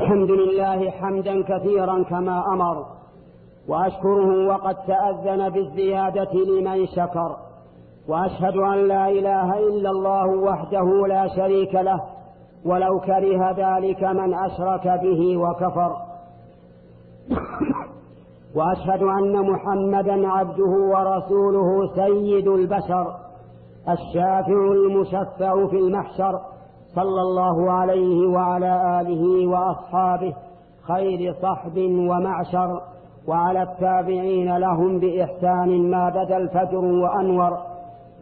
الحمد لله حمدا كثيرا كما أمر وأشكره وقد تأذن بالزيادة لمن شكر وأشهد أن لا إله إلا الله وحده لا شريك له ولو كره ذلك من أشرك به وكفر. وأشهد أن محمدا عبده ورسوله سيد البشر الشافع المشفع في المحشر. صلى الله عليه وعلى آله وأصحابه خير صحب ومعشر وعلى التابعين لهم بإحسان ما بدا الفجر وأنور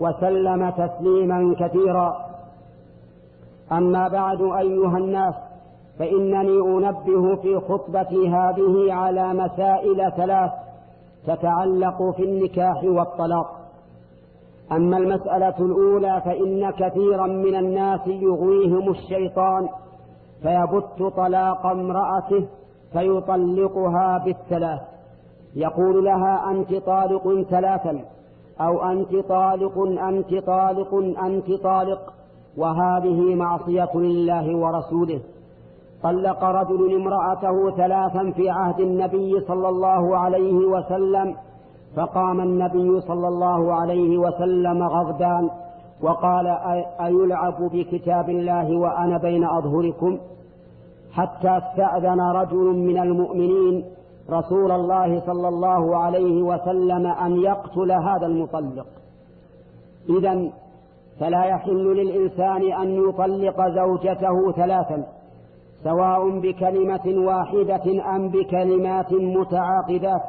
وسلم تسليما كثيرا. أما بعد أيها الناس فإنني أنبه في خطبتي هذه على مسائل ثلاث تتعلق في النكاح والطلاق. أما المسألة الأولى فإن كثيرا من الناس يغويهم الشيطان فيبت طلاق امرأته فيطلقها بالثلاث. يقول لها أنت طالق ثلاثا أو أنت طالق أنت طالق أنت طالق. وهذه معصية لله ورسوله. طلق رجل امرأته ثلاثا في عهد النبي صلى الله عليه وسلم فقام النبي صلى الله عليه وسلم غضبان وقال أيلعب بكتاب الله وأنا بين أظهركم؟ حتى استأذن رجل من المؤمنين رسول الله صلى الله عليه وسلم أن يقتل هذا المطلق. إذا فلا يحل للإنسان أن يطلق زوجته ثلاثا سواء بكلمة واحدة أم بكلمات متعاقدات.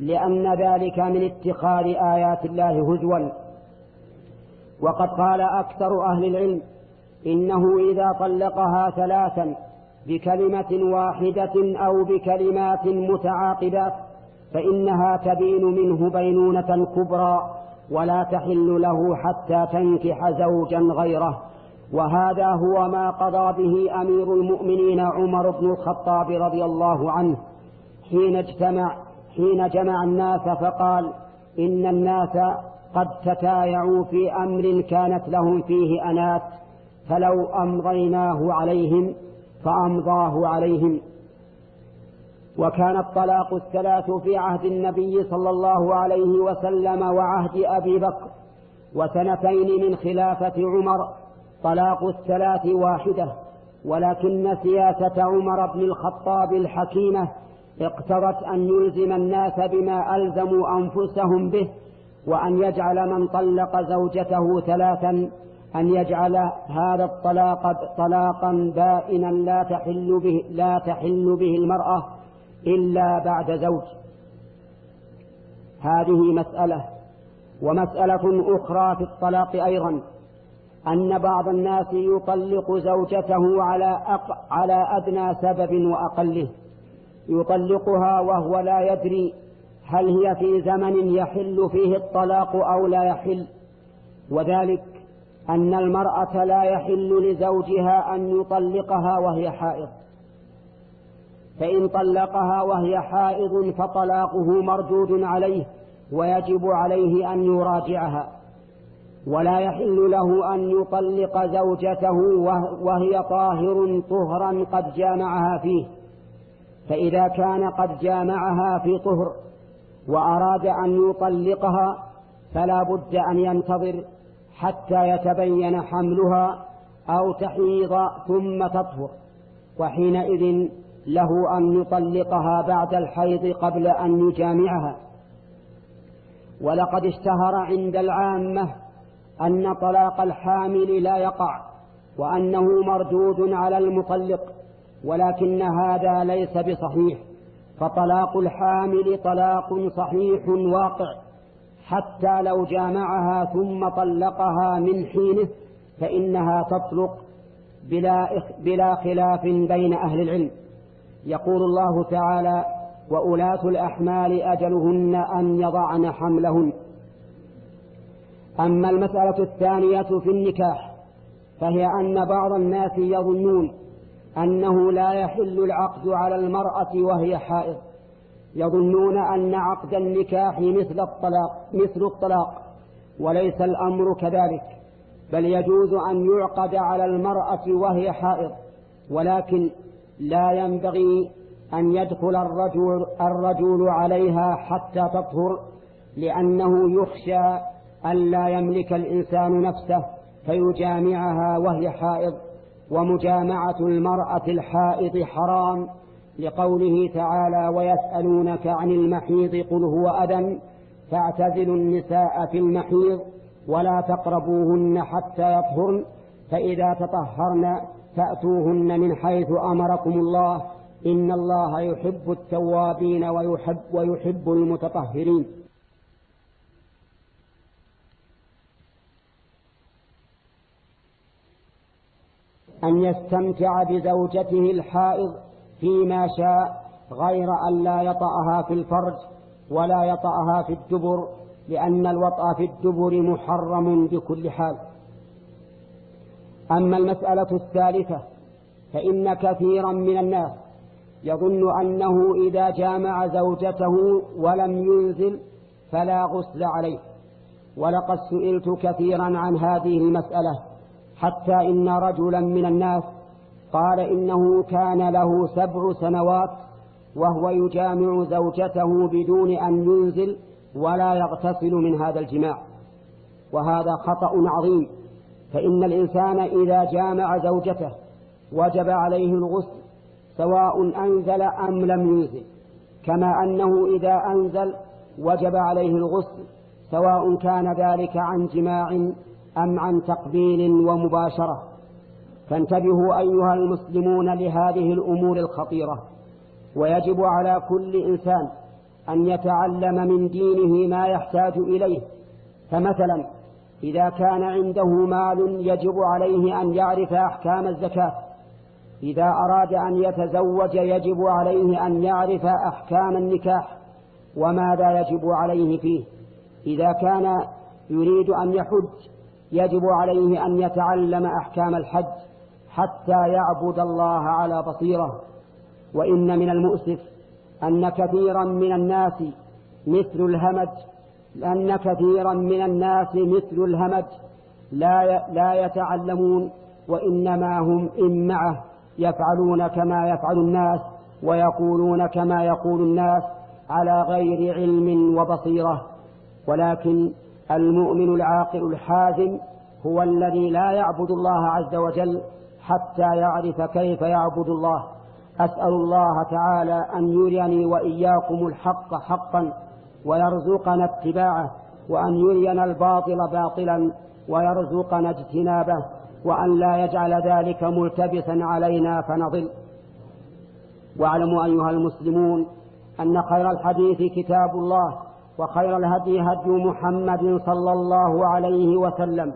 لأن ذلك من اتخاذ آيات الله هزوا. وقد قال أكثر أهل العلم إنه إذا طلقها ثلاثا بكلمة واحدة أو بكلمات متعاقبات فإنها تبين منه بينونة كبرى ولا تحل له حتى تنكح زوجا غيره. وهذا هو ما قضى به أمير المؤمنين عمر بن الخطاب رضي الله عنه حين اجتمع حين جمع الناس فقال إن الناس قد تتايعوا في أمر كانت لهم فيه أنات فلو أمضيناه عليهم فأمضاه عليهم. وكان الطلاق الثلاث في عهد النبي صلى الله عليه وسلم وعهد أبي بكر وسنتين من خلافة عمر. طلاق الثلاث واحدة ولكن سياسة عمر بن الخطاب الحكيمة اقتضت أن يلزم الناس بما ألزموا أنفسهم به وأن يجعل من طلق زوجته ثلاثا أن يجعل هذا الطلاق طلاقا بائنا لا تحل به لا تحل به المرأة إلا بعد زوج. هذه مسألة ومسألة أخرى في الطلاق أيضا أن بعض الناس يطلق زوجته على أق... على أدنى سبب وأقله. يطلقها وهو لا يدري هل هي في زمن يحل فيه الطلاق أو لا يحل. وذلك أن المرأة لا يحل لزوجها أن يطلقها وهي حائض. فإن طلقها وهي حائض فطلاقه مردود عليه ويجب عليه أن يراجعها. ولا يحل له أن يطلق زوجته وهي طاهر طهرا قد جامعها فيه. فإذا كان قد جامعها في طهر وأراد أن يطلقها فلا بد أن ينتظر حتى يتبين حملها أو تحيض ثم تطهر وحينئذ له أن يطلقها بعد الحيض قبل أن يجامعها. ولقد اشتهر عند العامة أن طلاق الحامل لا يقع وأنه مردود على المطلق. ولكن هذا ليس بصحيح فطلاق الحامل طلاق صحيح واقع حتى لو جامعها ثم طلقها من حينه فإنها تطلق بلا, بلا خلاف بين أهل العلم. يقول الله تعالى وأولاة الأحمال أجلهن أن يضعن حملهن أما المسألة الثانية في النكاح فهي أن بعض الناس يظنون أنه لا يحل العقد على المرأة وهي حائض. يظنون أن عقد النكاح مثل الطلاق مثل الطلاق وليس الأمر كذلك بل يجوز أن يعقد على المرأة وهي حائض. ولكن لا ينبغي أن يدخل الرجل, الرجل عليها حتى تطهر لأنه يخشى أن لا يملك الإنسان نفسه فيجامعها وهي حائض. ومجامعة المرأة الحائض حرام لقوله تعالى ويسألونك عن المحيض قل هو أذى فاعتزلوا النساء في المحيض ولا تقربوهن حتى يطهرن فإذا تطهرن فأتوهن من حيث أمركم الله إن الله يحب التوابين ويحب, ويحب المتطهرين أن يستمتع بزوجته الحائض فيما شاء غير أن لا يطأها في الفرج ولا يطأها في الدبر لأن الوطأ في الدبر محرم بكل حال. أما المسألة الثالثة فإن كثيرا من الناس يظن أنه إذا جامع زوجته ولم ينزل فلا غسل عليه. ولقد سئلت كثيرا عن هذه المسألة. حتى إن رجلا من الناس قال إنه كان له سبع سنوات وهو يجامع زوجته بدون أن ينزل ولا يغتسل من هذا الجماع. وهذا خطأ عظيم. فإن الإنسان إذا جامع زوجته وجب عليه الغسل سواء أنزل أم لم ينزل. كما أنه إذا أنزل وجب عليه الغسل سواء كان ذلك عن جماع أم عن تقبيل ومباشرة؟ فانتبهوا أيها المسلمون لهذه الأمور الخطيرة. ويجب على كل إنسان أن يتعلم من دينه ما يحتاج إليه. فمثلا إذا كان عنده مال يجب عليه أن يعرف أحكام الزكاة. إذا أراد أن يتزوج يجب عليه أن يعرف أحكام النكاح وماذا يجب عليه فيه. إذا كان يريد أن يحج يجب عليه أن يتعلم أحكام الحج حتى يعبد الله على بصيرة. وإن من المؤسف أن كثيرا من الناس مثل الهمج أن كثيرا من الناس مثل الهمج لا لا يتعلمون وإنما هم إمعة يفعلون كما يفعل الناس ويقولون كما يقول الناس على غير علم وبصيرة. ولكن المؤمن العاقل الحازم هو الذي لا يعبد الله عز وجل حتى يعرف كيف يعبد الله. أسأل الله تعالى أن يريني وإياكم الحق حقا ويرزقنا اتباعه وأن يرينا الباطل باطلا ويرزقنا اجتنابه وأن لا يجعل ذلك ملتبسا علينا فنضل. واعلموا أيها المسلمون أن خير الحديث كتاب الله وخير الهدي هدي محمد صلى الله عليه وسلم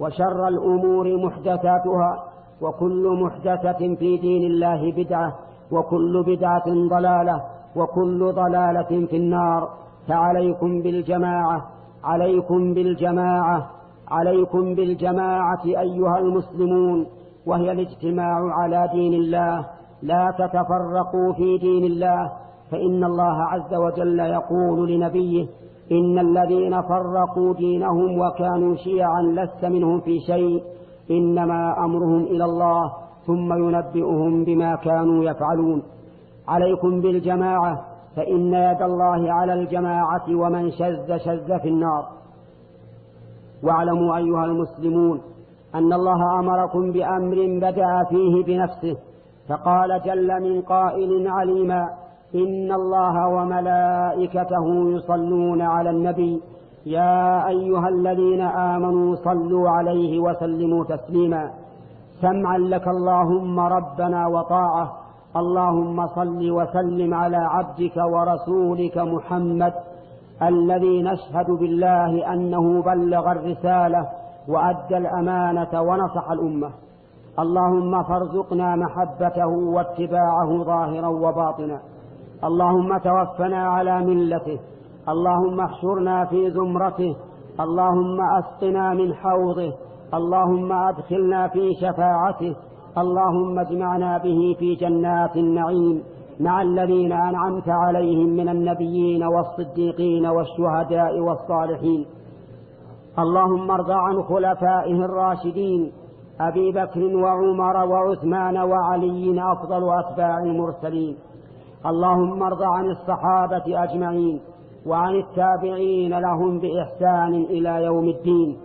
وشر الأمور محدثاتها وكل محدثة في دين الله بدعة وكل بدعة ضلالة وكل ضلالة في النار. فعليكم بالجماعة عليكم بالجماعة عليكم بالجماعة أيها المسلمون وهي الاجتماع على دين الله. لا تتفرقوا في دين الله. فإن الله عز وجل يقول لنبيه إن الذين فرقوا دينهم وكانوا شيعا لست منهم في شيء إنما أمرهم إلى الله ثم ينبئهم بما كانوا يفعلون. عليكم بالجماعة فإن يد الله على الجماعة ومن شذ شذ في النار. واعلموا أيها المسلمون أن الله أمركم بأمر بدأ فيه بنفسه فقال جل من قائل عليما إن الله وملائكته يصلون على النبي. يا أيها الذين آمنوا صلوا عليه وسلموا تسليما. سمعا لك اللهم ربنا وطاعة. اللهم صل وسلم على عبدك ورسولك محمد الذي نشهد بالله أنه بلغ الرسالة وأدى الأمانة ونصح الأمة. اللهم فارزقنا محبته واتباعه ظاهرا وباطنا. اللهم توفنا على ملته اللهم احشرنا في زمرته اللهم أسقنا من حوضه اللهم أدخلنا في شفاعته اللهم اجمعنا به في جنات النعيم مع الذين أنعمت عليهم من النبيين والصديقين والشهداء والصالحين. اللهم ارض عن خلفائه الراشدين أبي بكر وعمر وعثمان وعلي أفضل أتباع المرسلين. اللهم ارض عن الصحابة أجمعين وعن التابعين لهم بإحسان إلى يوم الدين.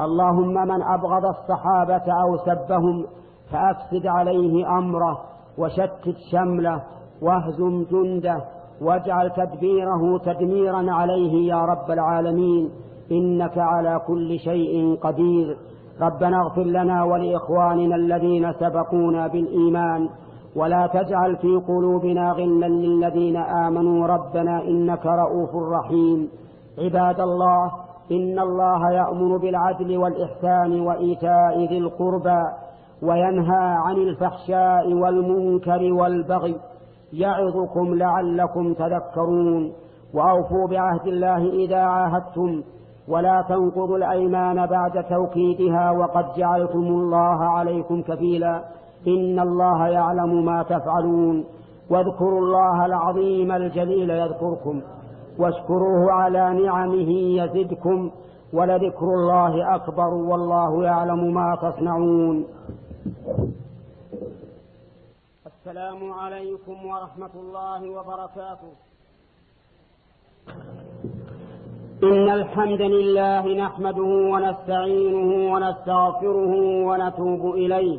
اللهم من أبغض الصحابة أو سبهم فأفسد عليه أمره وشتت شمله واهزم جنده واجعل تدبيره تدميرا عليه يا رب العالمين. إنك على كل شيء قدير. ربنا اغفر لنا ولإخواننا الذين سبقونا بالإيمان. ولا تجعل في قلوبنا غلا للذين آمنوا. ربنا إنك رؤوف رحيم. عباد الله إن الله يأمر بالعدل والإحسان وإيتاء ذي القربى وينهى عن الفحشاء والمنكر والبغي يعظكم لعلكم تذكرون. وأوفوا بعهد الله إذا عاهدتم. ولا تنقضوا الأيمان بعد توكيدها وقد جعلتم الله عليكم كفيلا. إن الله يعلم ما تفعلون واذكروا الله العظيم الجليل يذكركم واشكروه على نعمه يزدكم ولذكر الله أكبر والله يعلم ما تصنعون. السلام عليكم ورحمة الله وبركاته. إن الحمد لله نحمده ونستعينه ونستغفره ونتوب إليه.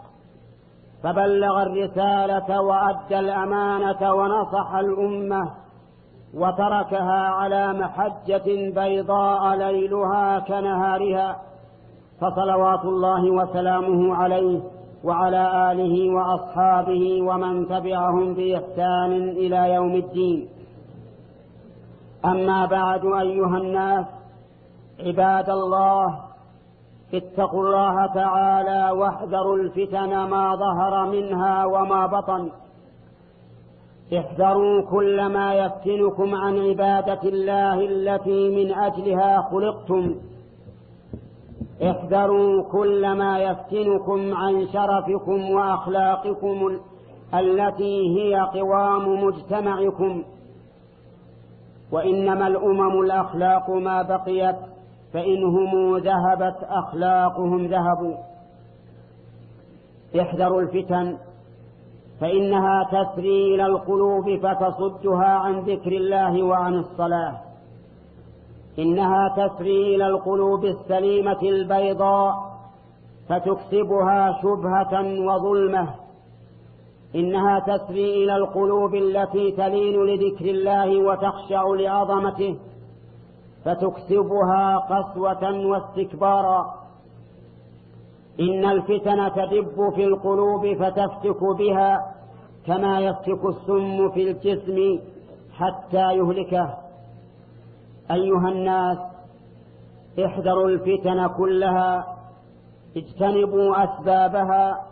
فبلغ الرسالة وأدى الأمانة ونصح الأمة وتركها على محجة بيضاء ليلها كنهارها فصلوات الله وسلامه عليه وعلى آله وأصحابه ومن تبعهم بإحسان إلى يوم الدين. أما بعد أيها الناس عباد الله اتقوا الله تعالى واحذروا الفتن ما ظهر منها وما بطن. احذروا كل ما يفتنكم عن عبادة الله التي من أجلها خلقتم. احذروا كل ما يفتنكم عن شرفكم وأخلاقكم التي هي قوام مجتمعكم. وإنما الأمم الأخلاق ما بقيت فإنهم ذهبت أخلاقهم ذهبوا. احذروا الفتن فإنها تسري إلى القلوب فتصدها عن ذكر الله وعن الصلاة. إنها تسري إلى القلوب السليمة البيضاء فتكسبها شبهة وظلمة. إنها تسري إلى القلوب التي تلين لذكر الله وتخشع لعظمته. فتكسبها قسوة واستكبارا. إن الفتن تدب في القلوب فتفتك بها كما يفتك السم في الجسم حتى يهلكه. أيها الناس احذروا الفتن كلها اجتنبوا أسبابها.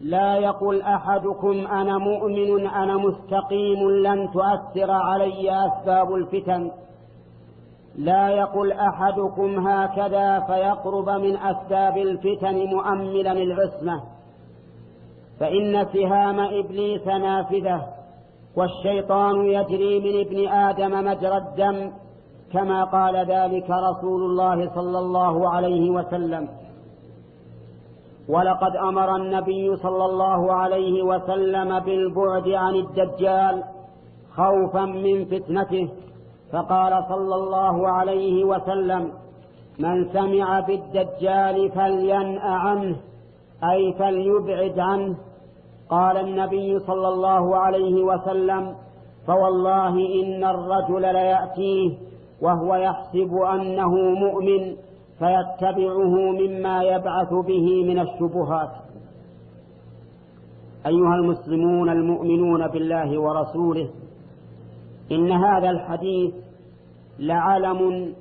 لا يقل أحدكم أنا مؤمن أنا مستقيم لن تؤثر علي أسباب الفتن. لا يقل أحدكم هكذا فيقرب من أسباب الفتن مؤملا العصمة. فإن سهام إبليس نافذة والشيطان يجري من ابن آدم مجرى الدم كما قال ذلك رسول الله صلى الله عليه وسلم. ولقد أمر النبي صلى الله عليه وسلم بالبعد عن الدجال خوفا من فتنته. فقال صلى الله عليه وسلم من سمع بالدجال فلينأ عنه أي فليبعد عنه. قال النبي صلى الله عليه وسلم فوالله إن الرجل ليأتيه وهو يحسب أنه مؤمن فيتبعه مما يبعث به من الشبهات. أيها المسلمون المؤمنون بالله ورسوله إن هذا الحديث لعلم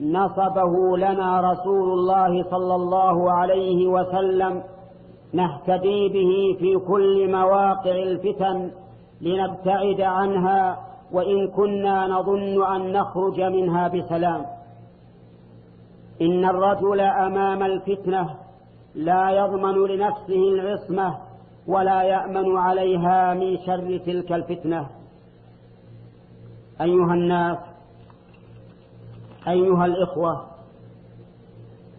نصبه لنا رسول الله صلى الله عليه وسلم نهتدي به في كل مواقع الفتن لنبتعد عنها وإن كنا نظن أن نخرج منها بسلام. إن الرجل أمام الفتنة لا يضمن لنفسه العصمة ولا يأمن عليها من شر تلك الفتنة. أيها الناس أيها الإخوة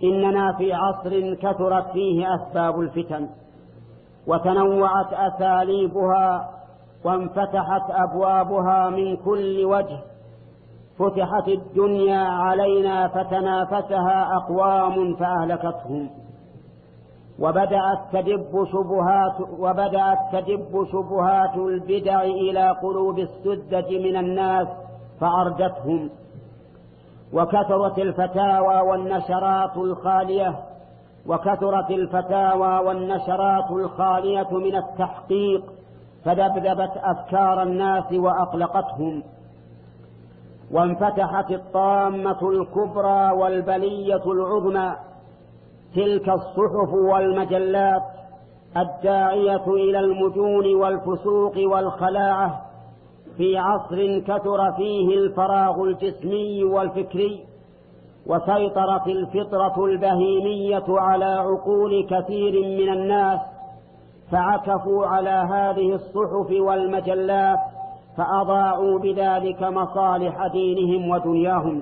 إننا في عصر كثرت فيه أسباب الفتن وتنوعت أساليبها وانفتحت أبوابها من كل وجه فتحت الدنيا علينا فتنافسها أقوام فأهلكتهم. وبدأت تدب شبهات وبدأت تدب شبهات البدع إلى قلوب السدة من الناس فأردتهم وكثرت الفتاوى والنشرات الخالية وكثرت الفتاوى والنشرات الخالية من التحقيق فذبذبت أفكار الناس وأقلقتهم. وانفتحت الطامة الكبرى والبلية العظمى تلك الصحف والمجلات الداعية إلى المجون والفسوق والخلاعة في عصر كثر فيه الفراغ الجسمي والفكري وسيطرت الفطرة البهيمية على عقول كثير من الناس فعكفوا على هذه الصحف والمجلات فأضاعوا بذلك مصالح دينهم ودنياهم.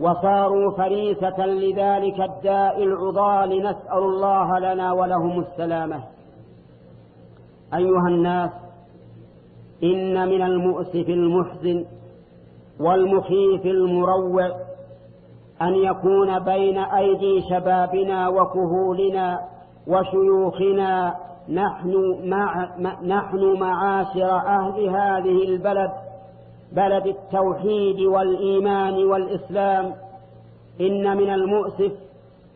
وصاروا فريسة لذلك الداء العضال نسأل الله لنا ولهم السلامة. أيها الناس إن من المؤسف المحزن والمخيف المروع أن يكون بين أيدي شبابنا وكهولنا وشيوخنا نحن مع نحن معاشر أهل هذه البلد بلد التوحيد والإيمان والإسلام. إن من المؤسف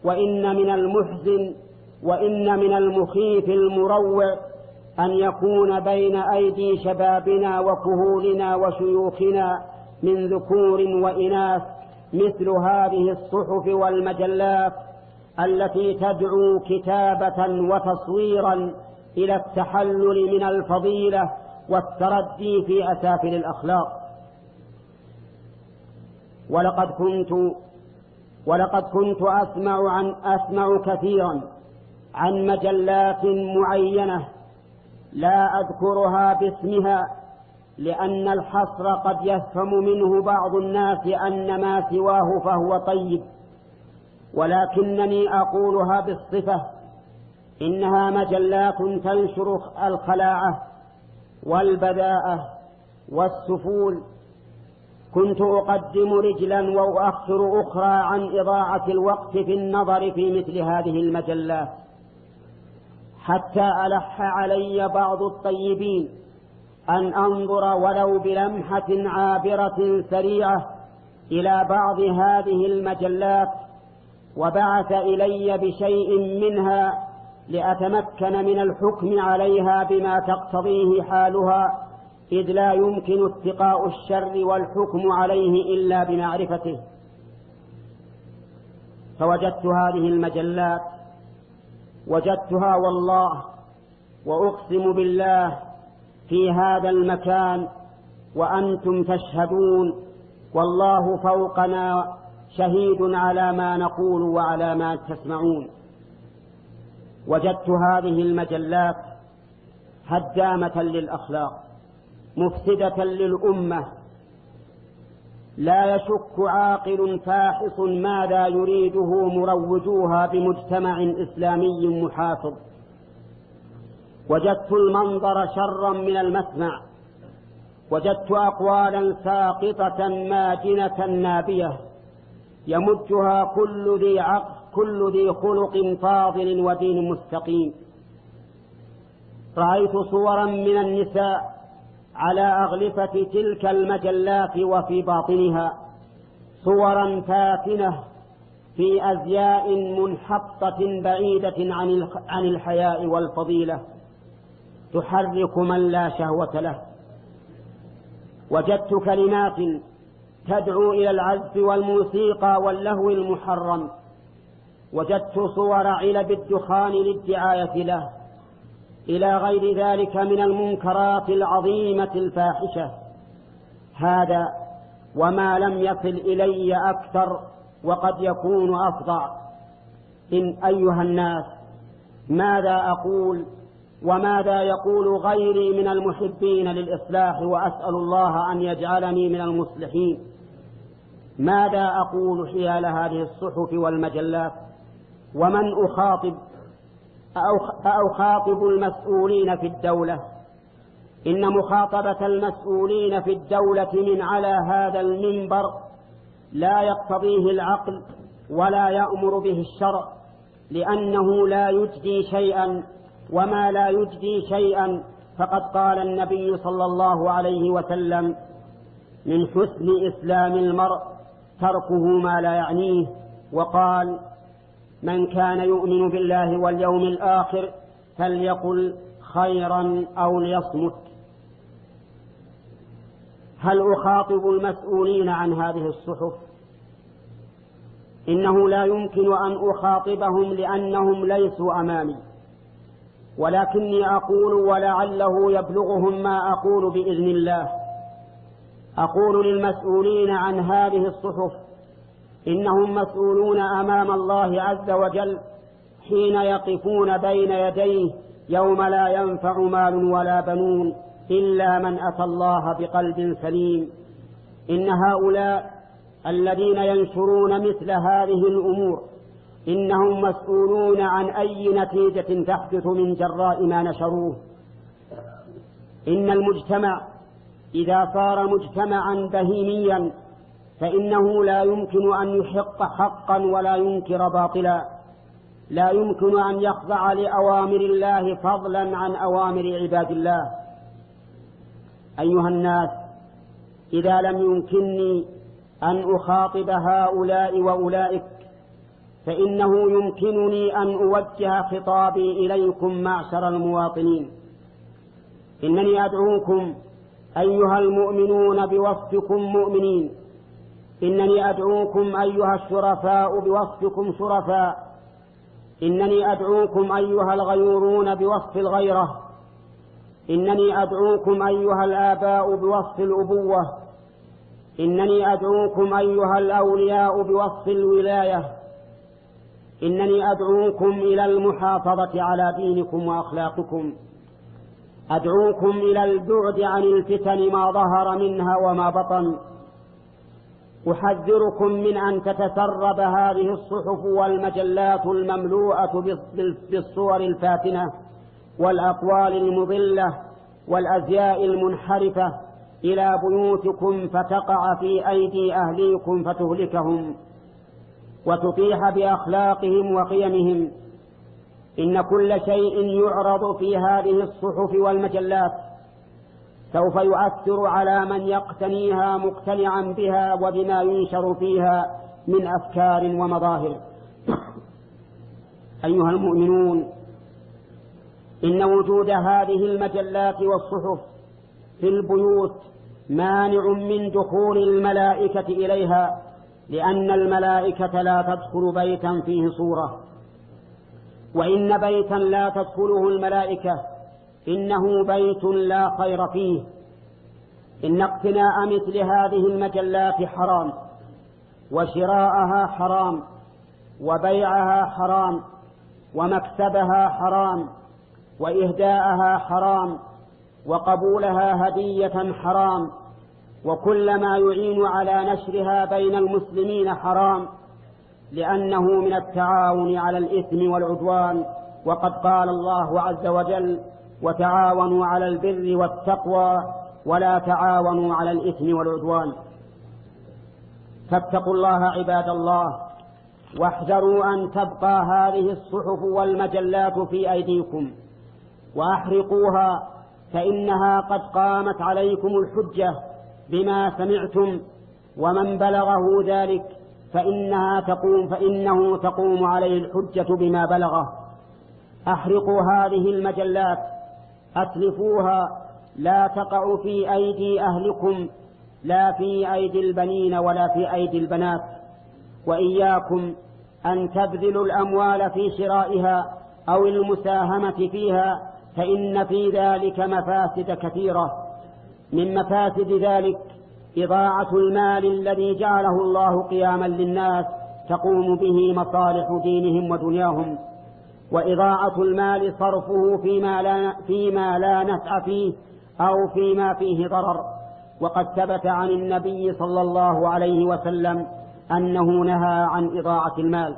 وإن من المحزن وإن من المخيف المروع أن يكون بين أيدي شبابنا وكهولنا وشيوخنا من ذكور وإناث مثل هذه الصحف والمجلات التي تدعو كتابة وتصويرا إلى التحلل من الفضيلة والتردي في أسافل الأخلاق. ولقد كنت ولقد كنت أسمع عن أسمع كثيرا عن مجلات معينة لا أذكرها باسمها لأن الحصر قد يفهم منه بعض الناس أن ما سواه فهو طيب ولكنني أقولها بالصفة إنها مجلات تنشر الخلاعة والبذاءة والسفول كنت أقدم رجلا وأؤخر أخرى عن إضاعة الوقت في النظر في مثل هذه المجلات حتى ألح علي بعض الطيبين أن أنظر ولو بلمحة عابرة سريعة إلى بعض هذه المجلات وبعث إلي بشيء منها لأتمكن من الحكم عليها بما تقتضيه حالها. إذ لا يمكن اتقاء الشر والحكم عليه إلا بمعرفته. فوجدت هذه المجلات وجدتها والله وأقسم بالله في هذا المكان وأنتم تشهدون والله فوقنا شهيد على ما نقول وعلى ما تسمعون. وجدت هذه المجلات هدامة للأخلاق. مفسدة للأمة. لا يشك عاقل فاحص ماذا يريده مروجوها بمجتمع إسلامي محافظ. وجدت المنظر شرا من المسمع. وجدت أقوالا ساقطة ماجنة نابية. يمجها كل ذي عقل كل ذي خلق فاضل ودين مستقيم. رأيت صورا من النساء على أغلفة تلك المجلات وفي باطنها صورا فاتنة في أزياء منحطة بعيدة عن الحياء والفضيلة. تحرك من لا شهوة له. وجدت كلمات تدعو إلى العزف والموسيقى واللهو المحرم. وجدت صور علب الدخان للدعاية له. إلى غير ذلك من المنكرات العظيمة الفاحشة. هذا وما لم يصل إلي أكثر وقد يكون أفظع إن أيها الناس ماذا أقول وماذا يقول غيري من المحبين للإصلاح وأسأل الله أن يجعلني من المصلحين؟ ماذا أقول حيال هذه الصحف والمجلات؟ ومن أخاطب أو خاطب المسؤولين في الدولة. إن مخاطبة المسؤولين في الدولة من على هذا المنبر لا يقتضيه العقل ولا يأمر به الشرع لأنه لا يجدي شيئا وما لا يجدي شيئا فقد قال النبي صلى الله عليه وسلم من حسن إسلام المرء تركه ما لا يعنيه. وقال من كان يؤمن بالله واليوم الآخر فليقل خيرا أو ليصمت. هل أخاطب المسؤولين عن هذه الصحف؟ إنه لا يمكن أن أخاطبهم لأنهم ليسوا أمامي. ولكني أقول ولعله يبلغهم ما أقول بإذن الله. أقول للمسؤولين عن هذه الصحف إنهم مسؤولون أمام الله عز وجل حين يقفون بين يديه يوم لا ينفع مال ولا بنون إلا من أتى الله بقلب سليم. إن هؤلاء الذين ينشرون مثل هذه الأمور إنهم مسؤولون عن أي نتيجة تحدث من جراء ما نشروه. إن المجتمع إذا صار مجتمعا بهيميا فإنه لا يمكن أن يحق حقا ولا ينكر باطلا. لا يمكن أن يخضع لأوامر الله فضلا عن أوامر عباد الله. أيها الناس إذا لم يمكنني أن أخاطب هؤلاء وأولئك فإنه يمكنني أن أوجه خطابي إليكم معشر المواطنين. إنني أدعوكم أيها المؤمنون بوصفكم مؤمنين. إنني أدعوكم أيها الشرفاء بوصفكم شرفاء. إنني أدعوكم أيها الغيورون بوصف الغيرة. إنني أدعوكم أيها الآباء بوصف الأبوة. إنني أدعوكم أيها الأولياء بوصف الولاية. إنني أدعوكم إلى المحافظة على دينكم وأخلاقكم. أدعوكم إلى البعد عن الفتن ما ظهر منها وما بطن. أحذركم من أن تتسرب هذه الصحف والمجلات المملوءة بالصور الفاتنة والأقوال المضلة والأزياء المنحرفة إلى بيوتكم فتقع في أيدي أهليكم فتهلكهم وتطيح بأخلاقهم وقيمهم. إن كل شيء يعرض في هذه الصحف والمجلات سوف يؤثر على من يقتنيها مقتنعا بها وبما ينشر فيها من أفكار ومظاهر. أيها المؤمنون إن وجود هذه المجلات والصحف في البيوت مانع من دخول الملائكة إليها لأن الملائكة لا تدخل بيتا فيه صورة. وإن بيتا لا تدخله الملائكة إنه بيت لا خير فيه. إن اقتناء مثل هذه المجلات حرام وشراءها حرام وبيعها حرام ومكسبها حرام وإهداءها حرام وقبولها هدية حرام وكل ما يعين على نشرها بين المسلمين حرام لأنه من التعاون على الإثم والعدوان وقد قال الله عز وجل وتعاونوا على البر والتقوى ولا تعاونوا على الإثم والعدوان. فاتقوا الله عباد الله واحذروا أن تبقى هذه الصحف والمجلات في أيديكم وأحرقوها فإنها قد قامت عليكم الحجة بما سمعتم ومن بلغه ذلك فإنها تقوم فإنه تقوم عليه الحجة بما بلغه. أحرقوا هذه المجلات أتلفوها لا تقع في أيدي أهلكم لا في أيدي البنين ولا في أيدي البنات. وإياكم أن تبذلوا الأموال في شرائها أو المساهمة فيها فإن في ذلك مفاسد كثيرة. من مفاسد ذلك إضاعة المال الذي جعله الله قياما للناس تقوم به مصالح دينهم ودنياهم. وإضاعة المال صرفه فيما لا, فيما لا نفع فيه أو فيما فيه ضرر. وقد ثبت عن النبي صلى الله عليه وسلم أنه نهى عن إضاعة المال.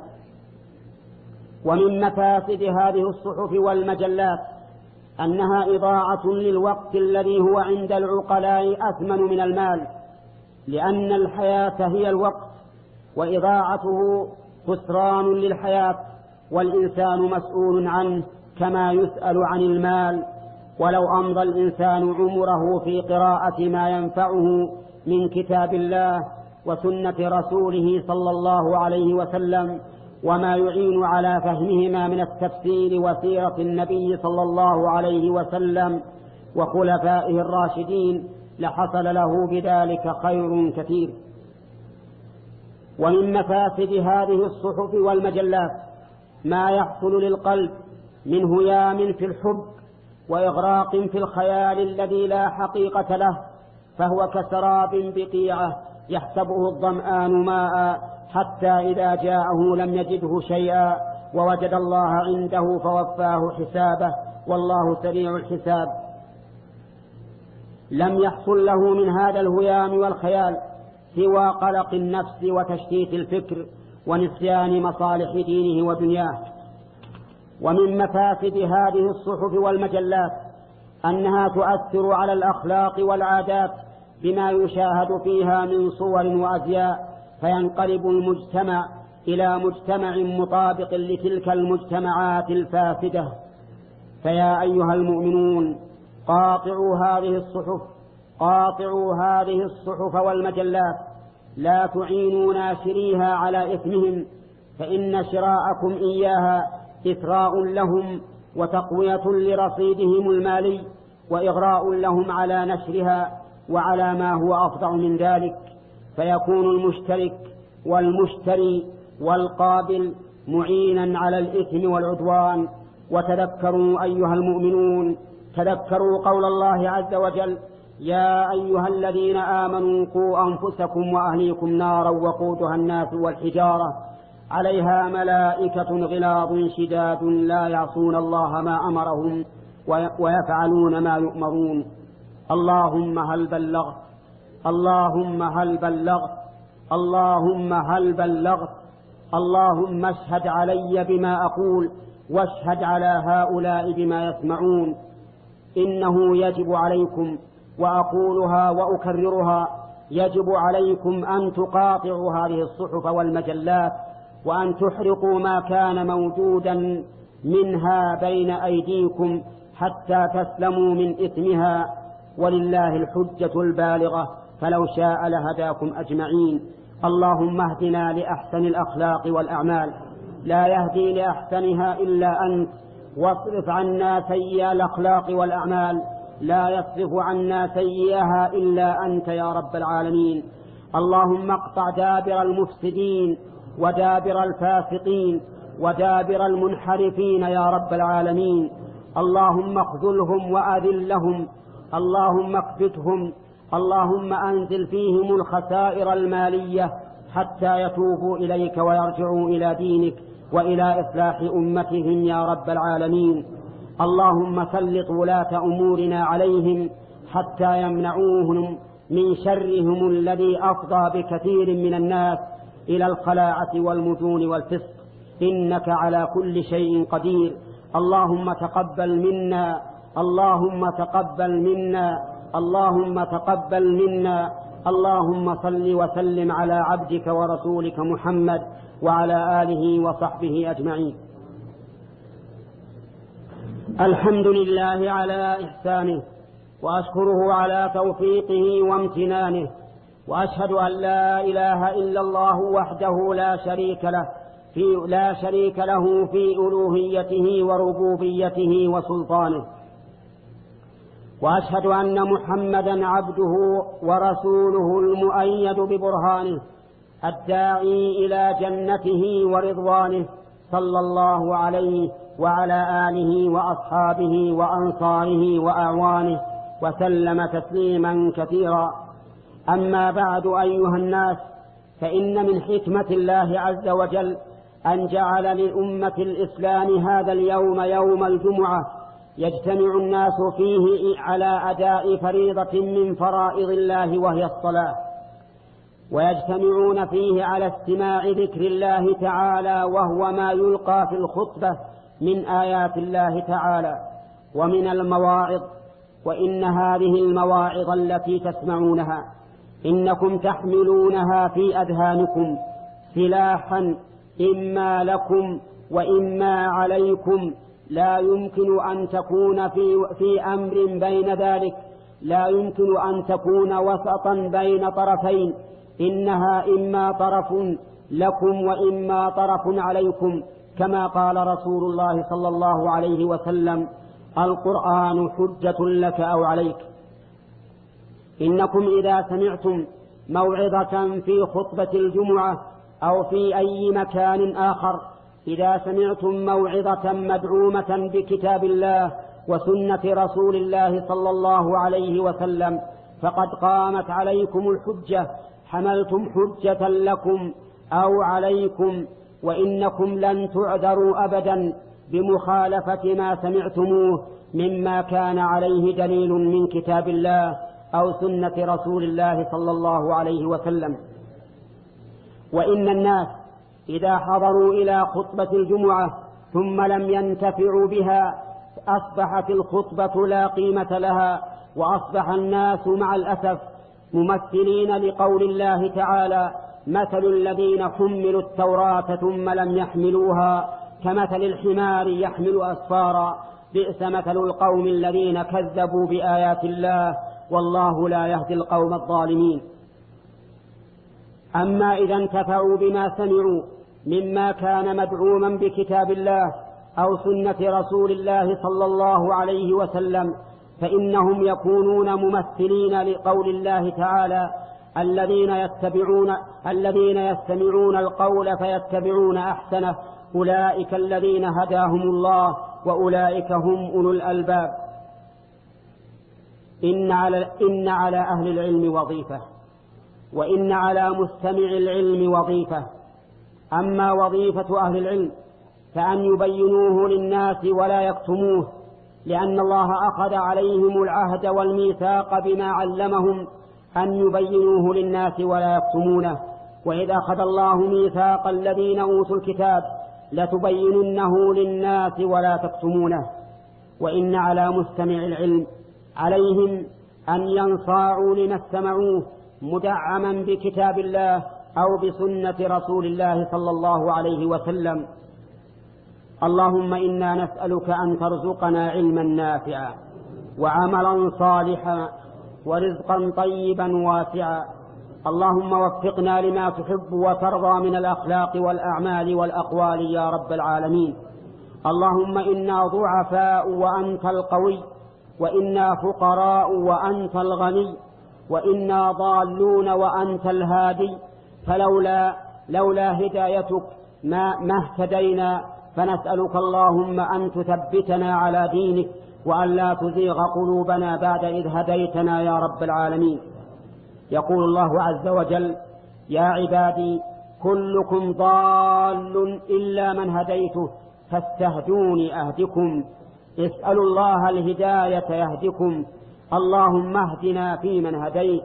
ومن مفاسد هذه الصحف والمجلات أنها إضاعة للوقت الذي هو عند العقلاء أثمن من المال لأن الحياة هي الوقت وإضاعته خسران للحياة. والإنسان مسؤول عنه كما يسأل عن المال. ولو أمضى الإنسان عمره في قراءة ما ينفعه من كتاب الله وسنة رسوله صلى الله عليه وسلم وما يعين على فهمهما من التفسير وسيرة النبي صلى الله عليه وسلم وخلفائه الراشدين لحصل له بذلك خير كثير. ومن مفاسد هذه الصحف والمجلات ما يحصل للقلب من هيام في الحب وإغراق في الخيال الذي لا حقيقة له فهو كسراب بقيعة يحسبه الظمآن ماء حتى إذا جاءه لم يجده شيئا ووجد الله عنده فوفاه حسابه والله سريع الحساب. لم يحصل له من هذا الهيام والخيال سوى قلق النفس وتشتيت الفكر ونسيان مصالح دينه ودنياه. ومن مفاسد هذه الصحف والمجلات أنها تؤثر على الأخلاق والعادات بما يشاهد فيها من صور وأزياء فينقلب المجتمع إلى مجتمع مطابق لتلك المجتمعات الفاسدة. فيا أيها المؤمنون قاطعوا هذه الصحف قاطعوا هذه الصحف والمجلات لا تعينوا ناشريها على إثمهم فإن شراءكم إياها إثراء لهم وتقوية لرصيدهم المالي وإغراء لهم على نشرها وعلى ما هو أفضل من ذلك فيكون المشترك والمشتري والقابل معينا على الإثم والعدوان. وتذكروا أيها المؤمنون تذكروا قول الله عز وجل يا أيها الذين آمنوا قوا أنفسكم وأهليكم نارا وقودها الناس والحجارة. عليها ملائكة غلاظ شداد لا يعصون الله ما أمرهم ويفعلون ما يؤمرون. اللهم هل بلغت اللهم هل بلغت اللهم هل بلغت. اللهم اشهد علي بما أقول واشهد على هؤلاء بما يسمعون. إنه يجب عليكم وأقولها وأكررها يجب عليكم أن تقاطعوا هذه الصحف والمجلات وأن تحرقوا ما كان موجودا منها بين أيديكم حتى تسلموا من إثمها ولله الحجة البالغة فلو شاء لهداكم أجمعين اللهم اهدنا لأحسن الأخلاق والأعمال لا يهدي لأحسنها إلا أنت واصرف عنا سيئ الأخلاق والأعمال لا يصرف عنا سيئها إلا أنت يا رب العالمين. اللهم اقطع دابر المفسدين ودابر الفاسقين ودابر المنحرفين يا رب العالمين. اللهم اخذلهم وأذلهم. اللهم اكبتهم اللهم أنزل فيهم الخسائر المالية حتى يتوبوا إليك ويرجعوا إلى دينك وإلى إصلاح أمتهم يا رب العالمين. اللهم سلط ولاة أمورنا عليهم حتى يمنعوهم من شرهم الذي أفضى بكثير من الناس إلى الخلاعة والمجون والفسق. إنك على كل شيء قدير. اللهم تقبل منا. اللهم تقبل منا. اللهم تقبل منا. اللهم صل وسلم على عبدك ورسولك محمد وعلى آله وصحبه أجمعين. الحمد لله على إحسانه وأشكره على توفيقه وامتنانه وأشهد أن لا إله إلا الله وحده لا شريك له في لا شريك له في ألوهيته وربوبيته وسلطانه. وأشهد أن محمدا عبده ورسوله المؤيد ببرهانه الداعي إلى جنته ورضوانه صلى الله عليه وعلى آله وأصحابه وأنصاره وأعوانه وسلم تسليما كثيرا. أما بعد أيها الناس فإن من حكمة الله عز وجل أن جعل لأمة الإسلام هذا اليوم يوم الجمعة يجتمع الناس فيه على أداء فريضة من فرائض الله وهي الصلاة. ويجتمعون فيه على استماع ذكر الله تعالى وهو ما يلقى في الخطبة من آيات الله تعالى ومن المواعظ وإن هذه المواعظ التي تسمعونها إنكم تحملونها في أذهانكم سلاحا إما لكم وإما عليكم. لا يمكن أن تكون في, في أمر بين ذلك لا يمكن أن تكون وسطا بين طرفين. إنها إما طرف لكم وإما طرف عليكم كما قال رسول الله صلى الله عليه وسلم القرآن حجة لك أو عليك. إنكم إذا سمعتم موعظة في خطبة الجمعة أو في أي مكان آخر إذا سمعتم موعظة مدعومة بكتاب الله وسنة رسول الله صلى الله عليه وسلم فقد قامت عليكم الحجة حملتم حجة لكم أو عليكم وإنكم لن تعذروا أبدا بمخالفة ما سمعتموه مما كان عليه دليل من كتاب الله أو سنة رسول الله صلى الله عليه وسلم. وإن الناس إذا حضروا إلى خطبة الجمعة ثم لم ينتفعوا بها أصبحت الخطبة لا قيمة لها وأصبح الناس مع الأسف ممثلين لقول الله تعالى مثل الذين حملوا التوراة ثم لم يحملوها كمثل الحمار يحمل أسفارا بئس مثل القوم الذين كذبوا بآيات الله والله لا يهدي القوم الظالمين. أما إذا انتفعوا بما سمعوا مما كان مدعوما بكتاب الله أو سنة رسول الله صلى الله عليه وسلم فإنهم يكونون ممثلين لقول الله تعالى الذين يتبعون الذين يستمعون القول فيتبعون أحسنه. أولئك الذين هداهم الله وأولئك هم أولو الألباب. إن على, إن على أهل العلم وظيفة. وإن على مستمع العلم وظيفة. أما وظيفة أهل العلم فأن يبينوه للناس ولا يكتموه. لأن الله أخذ عليهم العهد والميثاق بما علمهم أن يبينوه للناس ولا يكتمونه. وإذ أخذ الله ميثاق الذين أوتوا الكتاب لتبيننه للناس ولا تكتمونه. وإن على مستمع العلم عليهم أن ينصاعوا لما استمعوه مدعما بكتاب الله أو بسنة رسول الله صلى الله عليه وسلم. اللهم إنا نسألك أن ترزقنا علما نافعا وعملا صالحا ورزقا طيبا واسعا. اللهم وفقنا لما تحب وترضى من الأخلاق والأعمال والأقوال يا رب العالمين. اللهم إنا ضعفاء وأنت القوي وإنا فقراء وأنت الغني وإنا ضالون وأنت الهادي. فلولا لولا هدايتك ما ما اهتدينا فنسألك اللهم أن تثبتنا على دينك وأن لا تزيغ قلوبنا بعد إذ هديتنا يا رب العالمين. يقول الله عز وجل يا عبادي كلكم ضال إلا من هديته فاستهدوني أهدكم. اسألوا الله الهداية يهدكم. اللهم اهدنا فيمن هديت.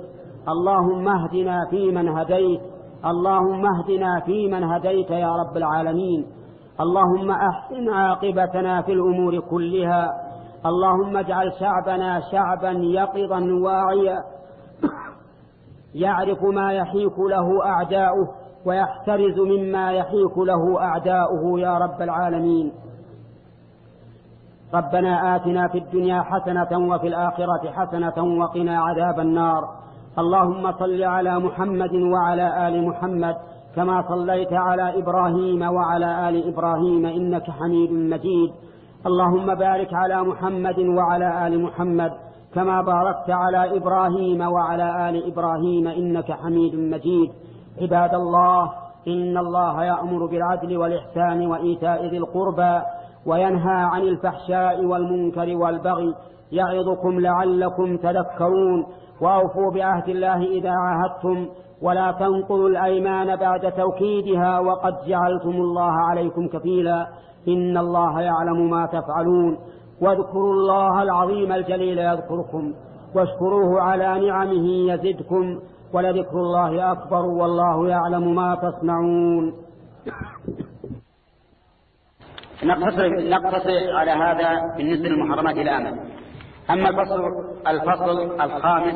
اللهم اهدنا فيمن هديت. اللهم اهدنا فيمن هديت يا رب العالمين. اللهم أحسن عاقبتنا في الأمور كلها. اللهم اجعل شعبنا شعبا يقظا واعيا. يعرف ما يحيك له أعداؤه ويحترز مما يحيك له أعداؤه يا رب العالمين. ربنا آتنا في الدنيا حسنة وفي الآخرة حسنة وقنا عذاب النار. اللهم صل على محمد وعلى آل محمد كما صليت على إبراهيم وعلى آل إبراهيم إنك حميد مجيد. اللهم بارك على محمد وعلى آل محمد كما باركت على إبراهيم وعلى آل إبراهيم إنك حميد مجيد. عباد الله إن الله يأمر بالعدل والإحسان وإيتاء ذي القربى وينهى عن الفحشاء والمنكر والبغي. يعظكم لعلكم تذكرون. وأوفوا بعهد الله إذا عاهدتم. ولا تنقضوا الأيمان بعد توكيدها وقد جعلتم الله عليكم كفيلا. إن الله يعلم ما تفعلون. واذكروا الله العظيم الجليل يذكركم. واشكروه على نعمه يزدكم. ولذكر الله أكبر والله يعلم ما تصنعون. نقتصر, نقتصر على هذا بالنسبة للمحرمات الآن أما الفصل, الفصل الخامس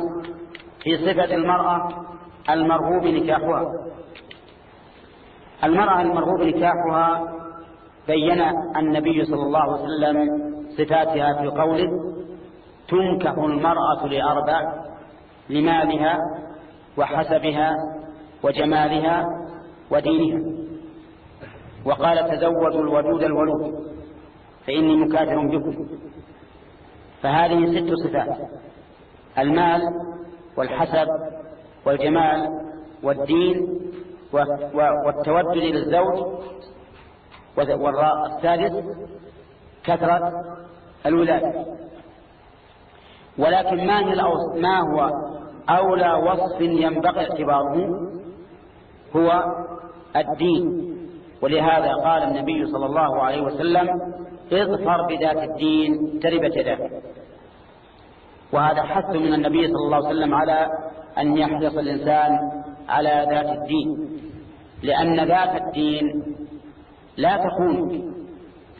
في صفة المرأة المرغوب نكاحها. المرأة المرغوب نكاحها بين النبي صلى الله عليه وسلم صفاتها في قوله تنكح المرأة لأربع لمالها وحسبها وجمالها ودينها. وقال تزوجوا الودود الولود فإني مكاثر بكم. فهذه ست صفات المال والحسب والجمال والدين والتودد للزوج والثالث كثرة الولادة. ولكن ما هي ما هو أولى وصف ينبغي اعتباره هو الدين. ولهذا قال النبي صلى الله عليه وسلم اظفر بذات الدين تربت يداك وهذا حث من النبي صلى الله عليه وسلم على أن يحرص الإنسان على ذات الدين لأن ذات الدين لا تخونك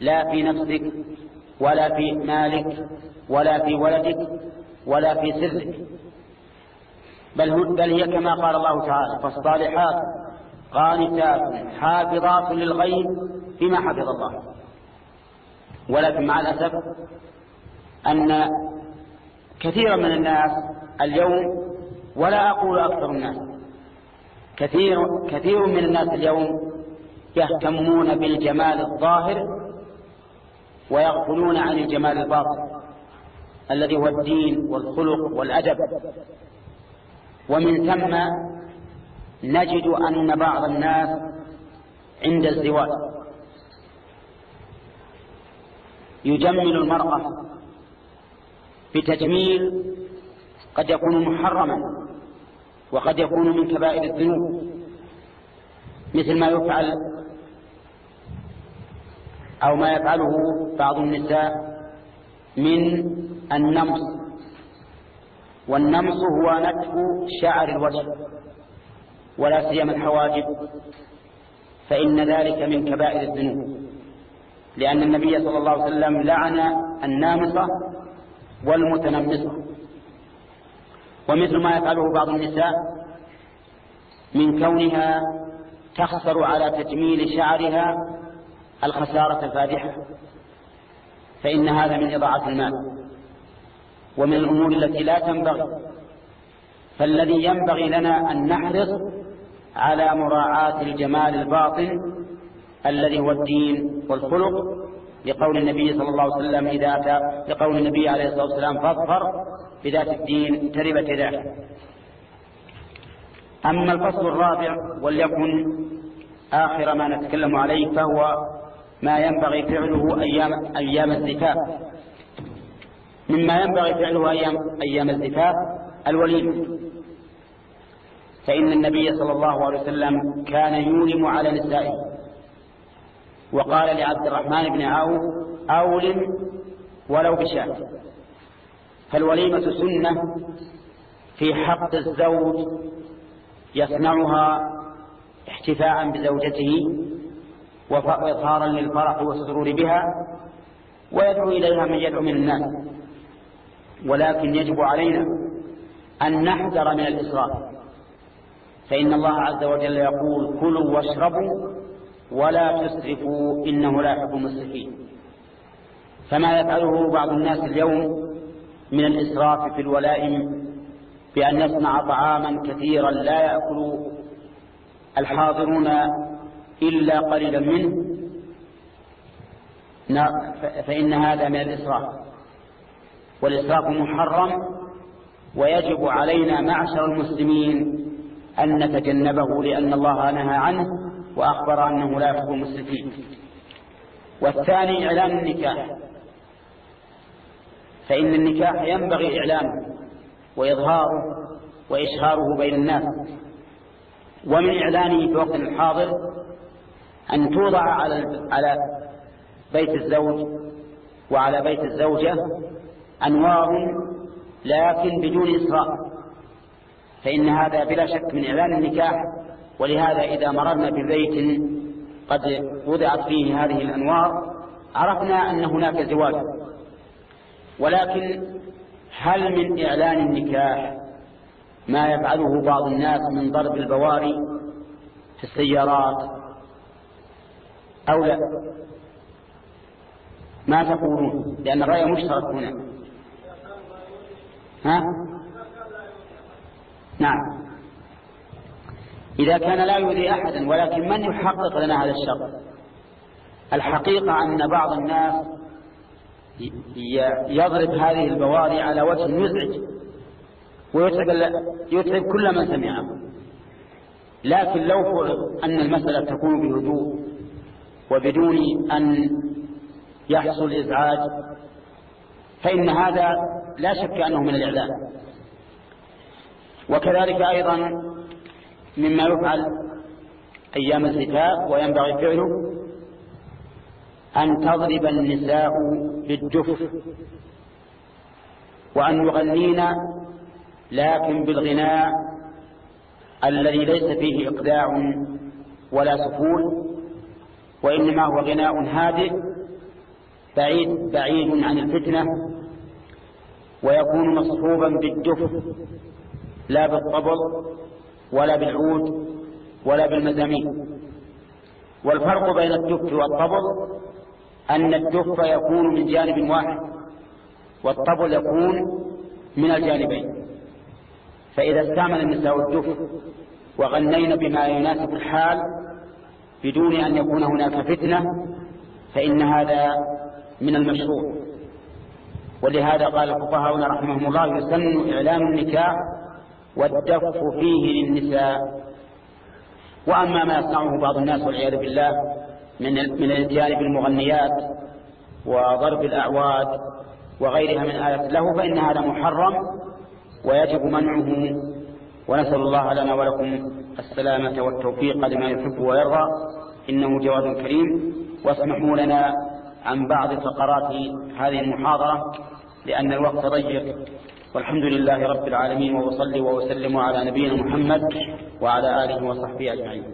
لا في نفسك ولا في مالك ولا في ولدك ولا في سرك بل, بل هي كما قال الله تعالى فالصالحات قانتات حافظات للغيب بما حفظ الله. ولكن مع الأسف أن كثيرا من الناس اليوم ولا أقول أكثر الناس كثير, كثير من الناس اليوم يهتمون بالجمال الظاهر ويغفلون عن الجمال الباطن الذي هو الدين والخلق والأدب. ومن ثم نجد أن بعض الناس عند الزواج يجمل المرأة بتجميل قد يكون محرما. وقد يكون من كبائر الذنوب مثل ما يفعل أو ما يفعله بعض النساء من النمص. والنمص هو نتف شعر الوجه ولا سيما الحواجب فإن ذلك من كبائر الذنوب. لأن النبي صلى الله عليه وسلم لعن النامصة والمتنمصة. ومثل ما يفعله بعض النساء من كونها تخسر على تجميل شعرها الخسارة الفادحة فإن هذا من إضاعة المال. ومن الأمور التي لا تنبغي فالذي ينبغي لنا أن نحرص على مراعاة الجمال الباطن الذي هو الدين والخلق لقول النبي صلى الله عليه وسلم إذا أتى لقول النبي عليه الصلاة والسلام فاظفر بذات الدين تربت ذاك أما الفصل الرابع وليكن آخر ما نتكلم عليه فهو ما ينبغي فعله أيام, أيام الزفاف مما ينبغي فعله أيام, أيام الزفاف الوليمة فإن النبي صلى الله عليه وسلم كان يولم على نسائه. وقال لعبد الرحمن بن عوف أولم ولو بشاة. فالوليمة سنة في حق الزوج يصنعها احتفاء بزوجته وإظهارا للفرح والسرور بها ويدعو إليها من يدعو من الناس. ولكن يجب علينا أن نحذر من الإسراف. فإن الله عز وجل يقول كلوا واشربوا ولا تسرفوا إنه لا يحب المسرفين. فما يفعله بعض الناس اليوم من الإسراف في الولائم بأن يصنع طعاما كثيرا لا يأكل الحاضرون إلا قليلا منه فإن هذا من الإسراف. والإسراف محرم ويجب علينا معشر المسلمين أن نتجنبه لأن الله نهى عنه وأخبر أنه لا يحب المسرفين والثاني إعلان النكاح. فإن النكاح ينبغي إعلامه وإظهاره وإشهاره بين الناس. ومن إعلانه في وقت الحاضر أن توضع على على بيت الزوج وعلى بيت الزوجة أنوار لكن بدون إسراء. فإن هذا بلا شك من إعلان النكاح ولهذا إذا مررنا ببيت قد وضعت فيه هذه الأنوار عرفنا أن هناك زواج. ولكن هل من إعلان النكاح ما يفعله بعض الناس من ضرب البواري في السيارات؟ أو لا؟ ما تقولون لأن الرأي مشترك هنا. ها؟ نعم. إذا كان لا يؤذي أحدا ولكن من يحقق لنا هذا الشر؟ الحقيقة أن بعض الناس يضرب هذه البواري على وجه يزعج ويتعب يتعب كل من سمعه. لكن لو أن المسألة تكون بهدوء وبدون أن يحصل إزعاج فإن هذا لا شك أنه من الإعلان وكذلك أيضا مما يفعل أيام الزفاف وينبغي فعله أن تضرب النساء بالدف وأن يغنين لكن بالغناء الذي ليس فيه إقداع ولا سفول وإنما هو غناء هادئ بعيد بعيد عن الفتنة ويكون مصحوبا بالدف لا بالطبل ولا بالعود ولا بالمزامير. والفرق بين الدف والطبل أن الدف يكون من جانب واحد والطبل يكون من الجانبين. فإذا استعمل النساء الدف وغنين بما يناسب الحال بدون أن يكون هناك فتنة فإن هذا من المشروع. ولهذا قال الفقهاء رحمهم الله يسن إعلان النكاح والدف فيه للنساء. وأما ما يصنعه بعض الناس والعياذ بالله من من الاتيان بالمغنيات وضرب الأعواد وغيرها من آلة له فإن هذا محرم ويجب منعه. ونسأل الله لنا ولكم السلامة والتوفيق لما يحب ويرضى. إنه جواد كريم. واسمحوا لنا عن بعض فقرات هذه المحاضرة لأن الوقت ضيق. والحمد لله رب العالمين وأصلي وأسلم على نبينا محمد وعلى آله وصحبه أجمعين.